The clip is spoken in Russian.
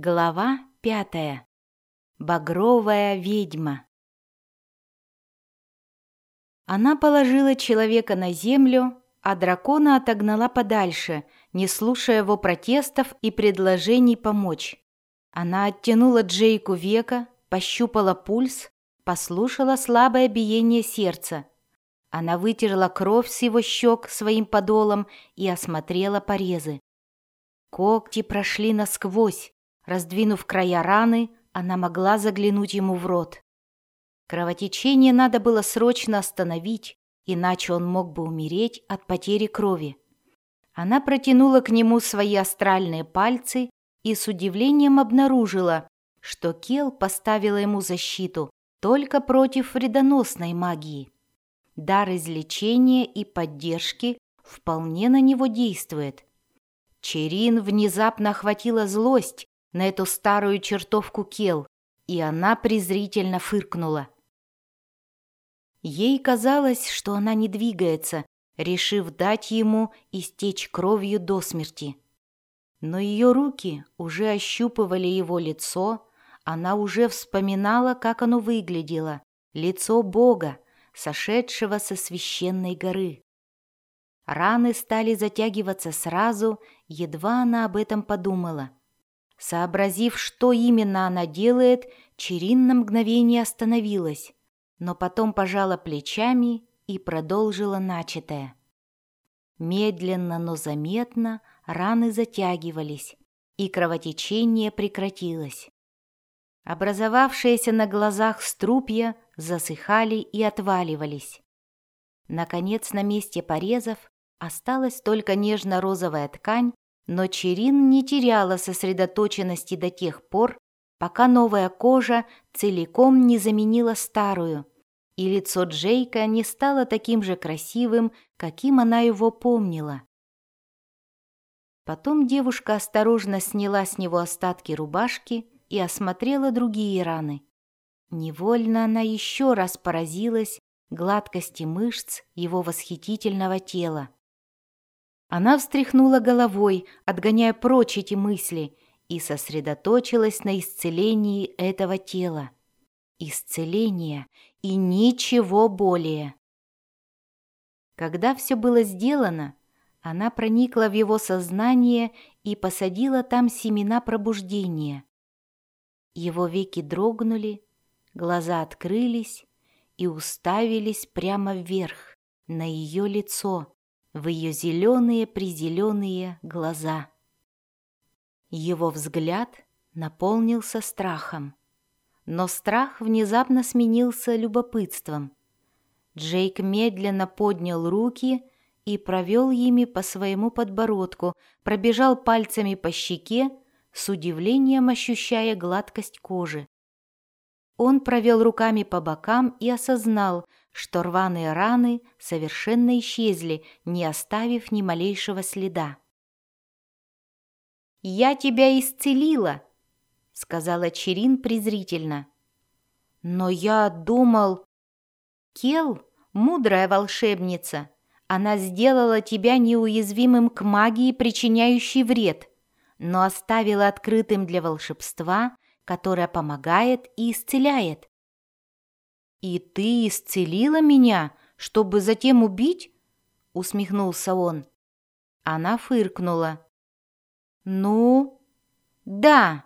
Глава пятая. Багровая ведьма. Она положила человека на землю, а дракона отогнала подальше, не слушая его протестов и предложений помочь. Она оттянула Джейку века, пощупала пульс, послушала слабое биение сердца. Она вытерла кровь с его щек своим подолом и осмотрела порезы. Когти прошли насквозь, Раздвинув края раны, она могла заглянуть ему в рот. Кровотечение надо было срочно остановить, иначе он мог бы умереть от потери крови. Она протянула к нему свои астральные пальцы и с удивлением обнаружила, что Кел поставила ему защиту только против вредоносной магии. Дар излечения и поддержки вполне на него действует. Черин внезапно охватила злость на эту старую чертовку Кел, и она презрительно фыркнула. Ей казалось, что она не двигается, решив дать ему истечь кровью до смерти. Но ее руки уже ощупывали его лицо, она уже вспоминала, как оно выглядело, лицо Бога, сошедшего со священной горы. Раны стали затягиваться сразу, едва она об этом подумала. Сообразив, что именно она делает, Черин на мгновение остановилась, но потом пожала плечами и продолжила начатое. Медленно, но заметно раны затягивались, и кровотечение прекратилось. Образовавшиеся на глазах струпья засыхали и отваливались. Наконец, на месте порезов осталась только нежно-розовая ткань но Черин не теряла сосредоточенности до тех пор, пока новая кожа целиком не заменила старую, и лицо Джейка не стало таким же красивым, каким она его помнила. Потом девушка осторожно сняла с него остатки рубашки и осмотрела другие раны. Невольно она еще раз поразилась гладкости мышц его восхитительного тела. Она встряхнула головой, отгоняя прочь эти мысли, и сосредоточилась на исцелении этого тела. Исцеление и ничего более. Когда все было сделано, она проникла в его сознание и посадила там семена пробуждения. Его веки дрогнули, глаза открылись и уставились прямо вверх, на ее лицо, в ее зеленые-призеленые глаза. Его взгляд наполнился страхом, но страх внезапно сменился любопытством. Джейк медленно поднял руки и провел ими по своему подбородку, пробежал пальцами по щеке, с удивлением ощущая гладкость кожи. Он провел руками по бокам и осознал, что рваные раны совершенно исчезли, не оставив ни малейшего следа. «Я тебя исцелила!» — сказала Черин презрительно. «Но я думал...» «Кел — мудрая волшебница. Она сделала тебя неуязвимым к магии, причиняющей вред, но оставила открытым для волшебства, которое помогает и исцеляет. «И ты исцелила меня, чтобы затем убить?» — усмехнулся он. Она фыркнула. «Ну, да,